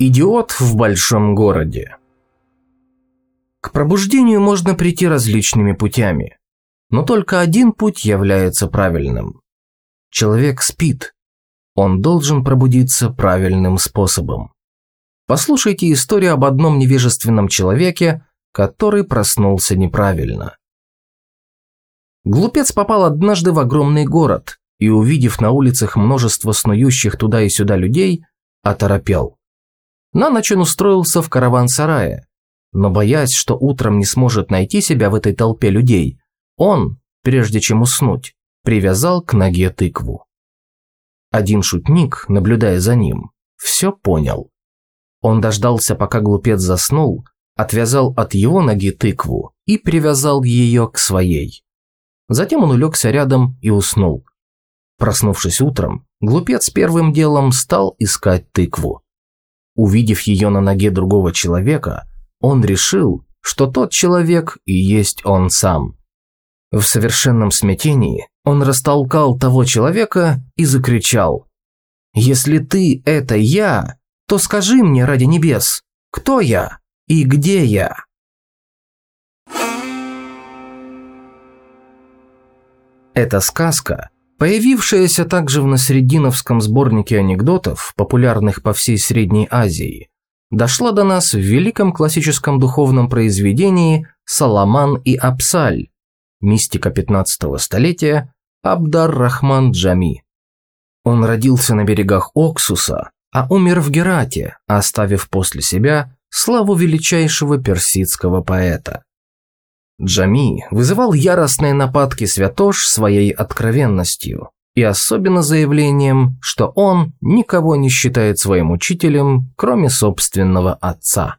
Идиот в большом городе. К пробуждению можно прийти различными путями, но только один путь является правильным. Человек спит, он должен пробудиться правильным способом. Послушайте историю об одном невежественном человеке, который проснулся неправильно. Глупец попал однажды в огромный город и, увидев на улицах множество снующих туда и сюда людей, оторопел. На ночь он устроился в караван-сарае, но боясь, что утром не сможет найти себя в этой толпе людей, он, прежде чем уснуть, привязал к ноге тыкву. Один шутник, наблюдая за ним, все понял. Он дождался, пока глупец заснул, отвязал от его ноги тыкву и привязал ее к своей. Затем он улегся рядом и уснул. Проснувшись утром, глупец первым делом стал искать тыкву. Увидев ее на ноге другого человека, он решил, что тот человек и есть он сам. В совершенном смятении он растолкал того человека и закричал. «Если ты – это я, то скажи мне ради небес, кто я и где я?» Эта сказка Появившаяся также в Насрединовском сборнике анекдотов, популярных по всей Средней Азии, дошла до нас в великом классическом духовном произведении «Саламан и Апсаль» мистика 15 столетия Абдар-Рахман Джами. Он родился на берегах Оксуса, а умер в Герате, оставив после себя славу величайшего персидского поэта. Джами вызывал яростные нападки святош своей откровенностью и особенно заявлением, что он никого не считает своим учителем, кроме собственного отца.